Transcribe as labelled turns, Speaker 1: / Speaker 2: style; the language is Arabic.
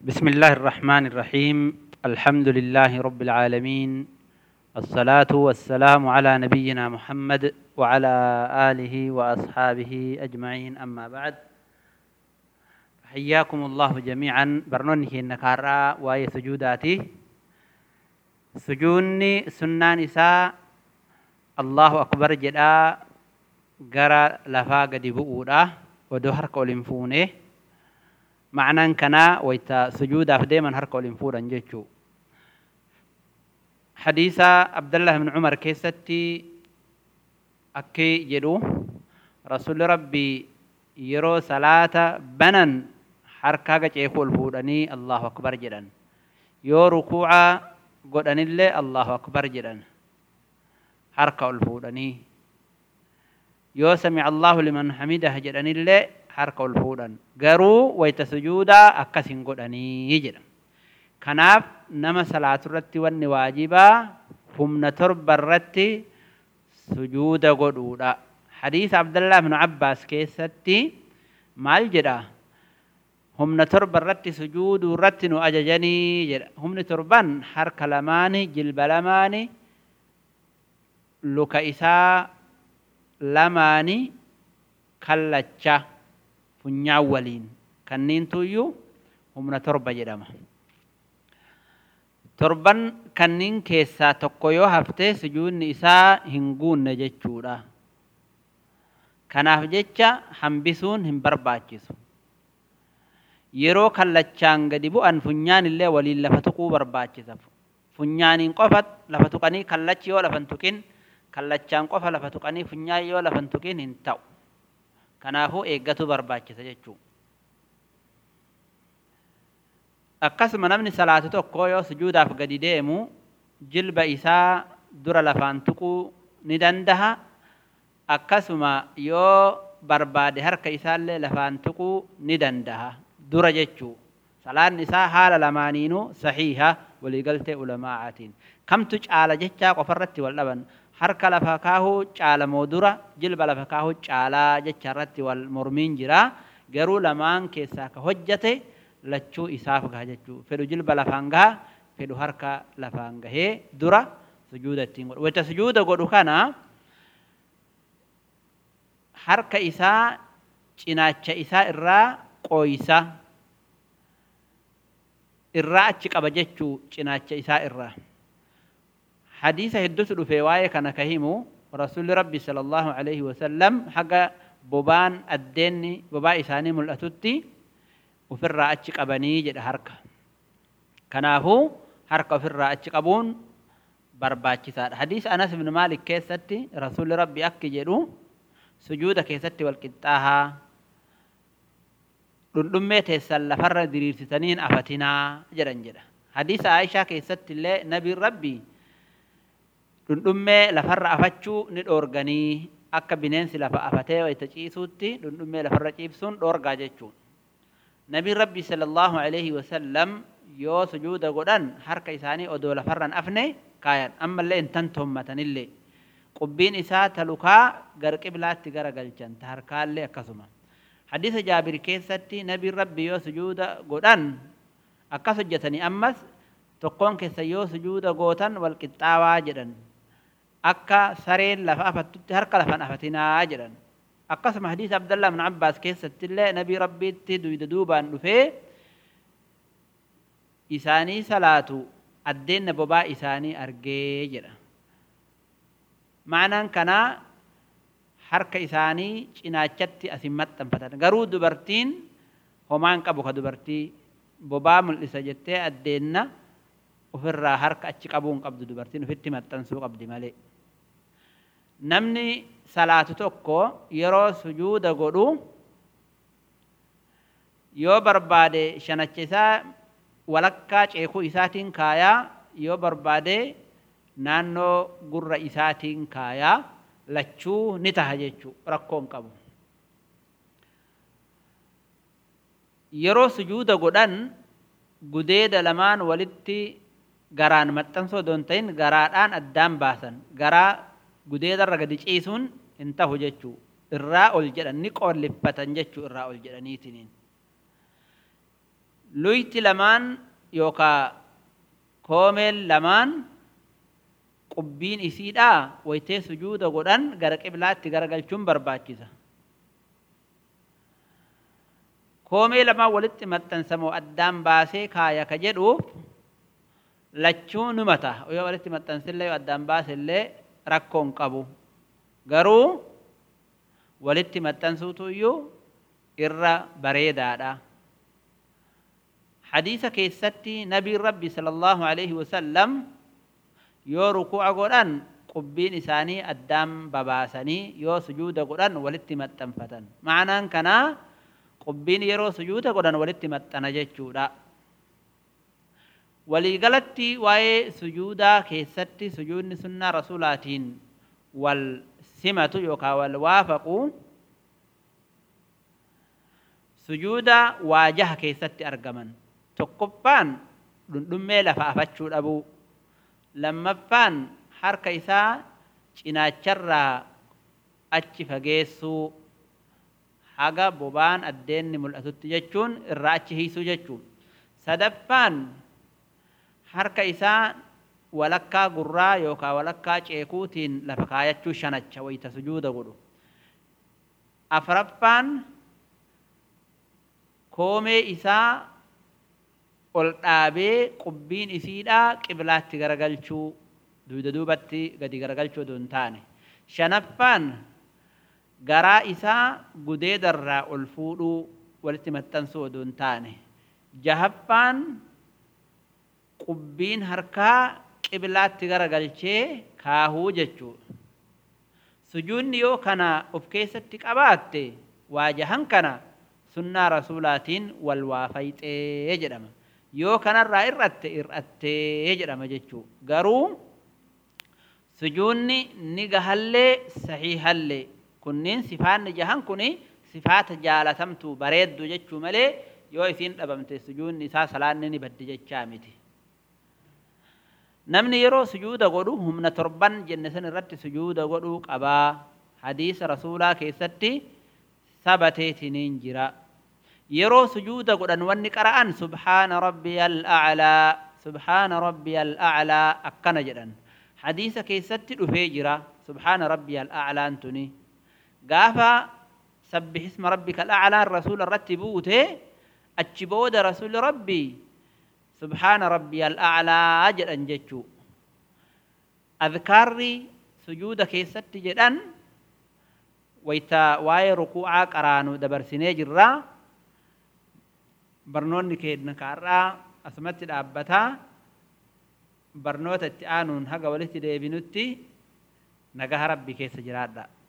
Speaker 1: بسم الله الرحمن الرحيم الحمد لله رب العالمين الصلاة والسلام على نبينا محمد وعلى آله وأصحابه أجمعين أما بعد حياكم الله جميعا برنونه النكارة وآية سجوداتي سجوني سنان الله أكبر جدا قرى لفاق قد ودهر قول معنى كنا ويتا سجود أفديما هركول ينفورا جيتشو حديث عبد الله بن عمر كيستي أكي يدو رسول ربي يرو صلاة بنن حركة جيخول فورني الله أكبر جدا يو ركوع قدن الله الله أكبر جدا حركة الفورني يو سمع الله لمن حميده جدا الله harka ol fuudhan garuu wayita sujuudaa akkas hin godhanii jedha kanaaf nama salaaturratti wanni waajibaa humna torba irratti sujuuda godhuudha حديث عبد الله بن عباس كيستي مال جدا هم تربا رت سجود رت أججني هم تربان حرك لماني جلب لماني لك إساء لماني كلتشا funyaan waliin kanneentuyyuu humna torba jedhama. Torban kanneen keessaa tokko yoo haftee sujuudni isaa hin guunne jechuudha. Kanaaf jecha hambisuun hin barbaachisu. Yeroo kallachaan gadi bu'an funyaan illee waliin lafa tuquu barbaachisa. Funyaaniin qofa lafa tuqanii kallachi yoo lafan tuqin kallachaan qofa lafa tuqanii funyaan yoo tuqin hin ta'u. kanaafuu eeggatu barbaachisa jechuudha. Akkasuma namni salaatu tokko yoo sujuudaaf gadi deemu jilba isaa dura lafaan tuquu ni danda'a. Akkasuma yoo barbaade harka isaallee lafaan tuquu ni danda'a dura jechuu salaan isaa haala lamaaniinuu saxiiha waliigaltee ulamaatiin kamtu caala jechaa qofarratti wal dhaban harka lafa kaahuu caalamoo dura jilba lafa kaahuu caalaa jecha irratti wal mormiin jira garuu lamaan keessaa ka hojjate lachuu isaaf gaha jechuu fedhu jilba lafaan gaha fedhu harka lafaan gahee dura sujuuda ittiin godhu wacce sujuuda godhu kana harka isaa cinaacha isaa irraa qooyisa irraa achi qaba jechuu cinaacha isaa irraa حديث هدوسل في واي كان كهيمو رسول ربي صلى الله عليه وسلم حق بوبان الدين بوبا إساني ملأتوتي وفر أتشك أبني جد حركة كنافو حركة فر أتشك أبون barbaachisaadha hadiis anas ibn maalik keessatti rasuulli rabbi akki jedhu sujuuda keessatti walqixxaahaa dhundhummee teessan lafarra diriirsitanii hin afatinaa jedhan jedha hadiisa aayishaa keessatti illee nabiin rabbi dhundhummee lafarra afachu ni dhoorganii akka bineensi lafa afatee itti ciisuutti dhundhummee lafarra ciibsuun dhoorgaa jechuun. Nabiin Rabbi sallallahu alaihi wasallam yoo sujuuda godhan harka isani odoo lafarraan afne kaayan ammallee intan toommatanillee qubbiin isaa talukaa gar qiblaatti gara galchan ta harkaallee akkasuma. Hadiisa jaabir keessatti nabiin Rabbi yoo sujuuda godhan akkas hojjetanii ammas tokkoon keessa yoo sujuuda gootan walqixxaawaa jedhan akka sareen lafaa fattutti harka lafan hafatinaa jedhan akkasuma hadiisa abdallaa min abbaas keessattillee nabii rabbiitti duyda duubaan dhufee isaanii salaatu addeenna bobaa isaanii argee jedha maanaan kanaa harka isaanii cinaachatti asin maxxanfatan garuu dubartiin homaan qabu ka dubartii bobaa mul'isa jettee addeenna ofirraa harka achi qabuu hin qabdu dubartiin ofitti maxxansuu qabdi malee. Namni salaatu tokko yeroo sujuuda godhu yoo barbaade shanacha isaa walakkaa ceekuu isaatiin kaayaa yoo barbaade naannoo gurra isaatiin kaayaa lachuu ni taha jechuu rakkoo hin qabu. Yeroo sujuuda godhan gudeeda lamaan walitti garaan maxxansuu don ta'in garaadhaan addaan baasan garaa gudeedarra gadi ciisuun hin tahu jechuu irraa ol jedhan ni qoollifatan jechuu irraa ol jedhaniitiniin. Luyti lamaan yookaa koomeen lamaan qubbiin isiidhaa waytee sujuuda godhan gara qiblaa itti garagalchuun barbaachisa. Koomee lamaan walitti maxxansamoo addaan baasee kaaya ka jedhuuf. lachuunumata yoo walitti maxxansillee yoo addaan baasillee rakkoon qabu garuu walitti maxxansuutu iyyuu irra bareedaadha حديث كيستي نبي ربي صلى الله عليه وسلم يو ركوع قران قبين إساني الدم بباسني يو سجود قران ولت متنفتن معنى كنا قبين يرو سجود قران ولت متنجتشو وليغلطي واي سجودا كيستي سجود نسنة رسولاتين والسمة يوكا والوافق سجودا واجه كيستي أرغمان تقبان لنميل فأفتشو الأبو لما فان حركة إساء إنا ترى أتشف جيسو حاجة بوبان الدين ملأتو تججون الرأتشهي سججون سدفان harka isaa walakkaa gurraa yookaan walakkaa ceekuutiin lafa kaayachuu shanacha wayita sujuuda godhu afraffaan koomee isaa ol dhaabee qubbiin isiidhaa qiblaatti garagalchuu duuda duubatti gadi garagalchuu oduun taane shanaffaan garaa isaa gudeedarraa ol fuudhuu walitti maxxansuu oduun taane jahaffaan qubbiin harkaa qiblaatti galchee kaahuu jechuudha. Sujuudni yoo kana of keessatti qabaatte waajahan kana sunnaa rasuulaatiin wal waafayxee jedhama. Yoo kanarraa irratte irrattee jedhama jechuudha. Garuu sujuudni ni gahallee sahiihallee kunniin sifaanni jahan kun sifaata jaalatamtu bareeddu jechuu malee yoo isiin dhabamte sujuudni isaa salaanni ni baddi jechaa miti. namni yeroo sujuuda godhu humna torban jenne san irratti sujuuda godhuu qabaa hadiisa rasuulaa keessatti sabateetiniin jira yeroo sujuuda godhan wanni qara'an subhaana rabbiyal a'laa subhaana rabbiyal a'laa akkana jedhan hadiisa keessatti dhufee jira subhaana rabbiyal a'laan tuni gaafa sabbih isma rabbikal a'laan rasuula irratti buute achi booda rasuuli rabbii subhaana rabbi al'aalaa jedhan jechuu adkaarri sujuuda keessatti jedhan wayta waa'ee rukuu'aa qaraanu dabarsinee jirraa barnoonni keenya kaarraa asumatti dhaabbataa barnoota itti aanuun haga walitti deebinutti nagaha rabbi keessa jiraadha